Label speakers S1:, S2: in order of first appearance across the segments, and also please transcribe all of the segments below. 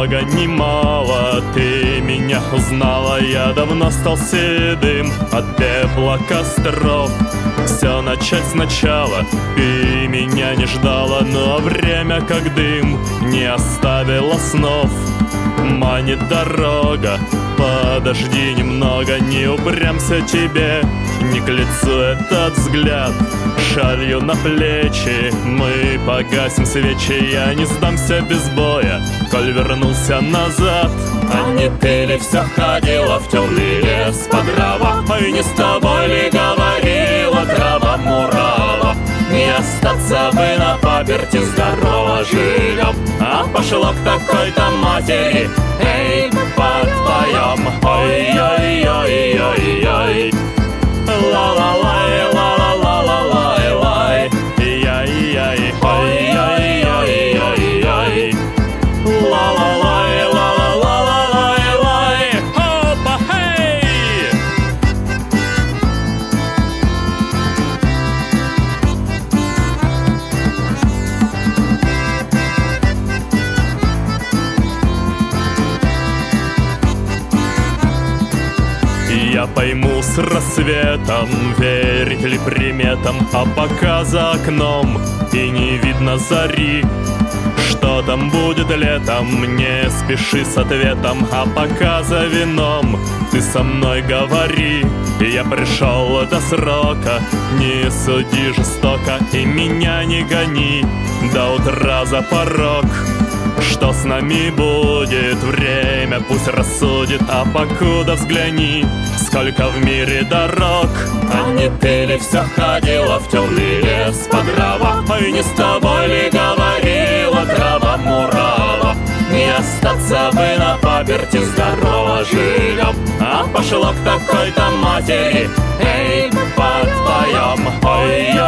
S1: много ни мало Ты меня узнала, я давно стал седым От пепла костров. Все начать сначала Ты меня не ждала, но время как дым Не оставила снов. Манит дорога Подожди немного, не упрямся тебе. Не к лицу этот взгляд Шалью на плечи Мы погасим свечи Я не сдамся без боя. Коль вернулся назад А не ты ли все ходила в темный лес по дрова? И не с тобой ли говорила трава мурава? Не остаться бы на паперти здорово живем А пошло к такой-то матери Эй, подпоем Ой-ой-ой-ой-ой Я пойму с рассветом, верить ли приметам, а пока за окном и не видно зари. Что там будет летом, не спеши с ответом, а пока за вином ты со мной говори. Я пришел до срока, не суди жестоко и меня не гони до утра за порог. Что с нами будет? Время пусть рассудит, а покуда взгляни, сколько в мире дорог. А не ты ли все ходила в темный лес по дрова? И не с тобой ли говорила трава мурава? Не остаться бы на паперти здорово живем, а пошло к такой-то матери. Эй, подпоем, ой-ой-ой-ой-ой.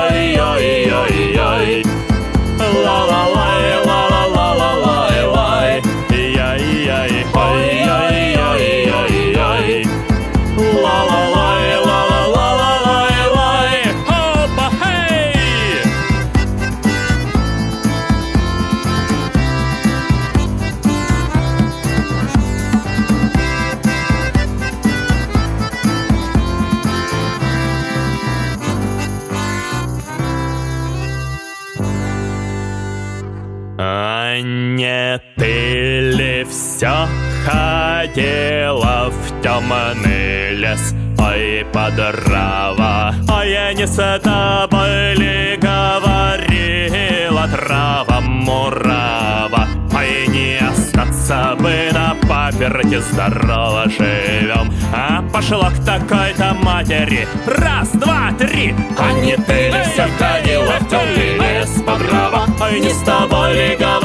S1: Ходила в темный лес? Ой, подрава, а я не с тобой ли говорила. Трава мурава? Ой, не остаться бы на паперте здорово живем А пошла к такой-то матери. Раз, два, три. А не ты ли все ходила в темный лес по дрова Ой, не с тобой ли говорила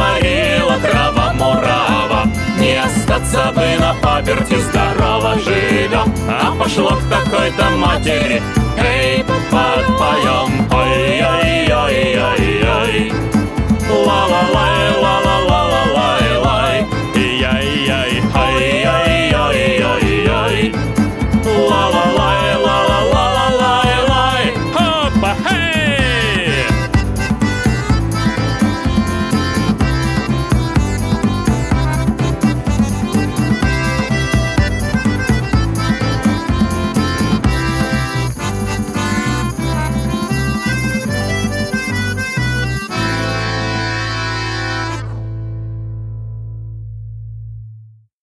S1: остаться бы на паперти здорово живем. А пошло к такой-то матери. Эй, подпоем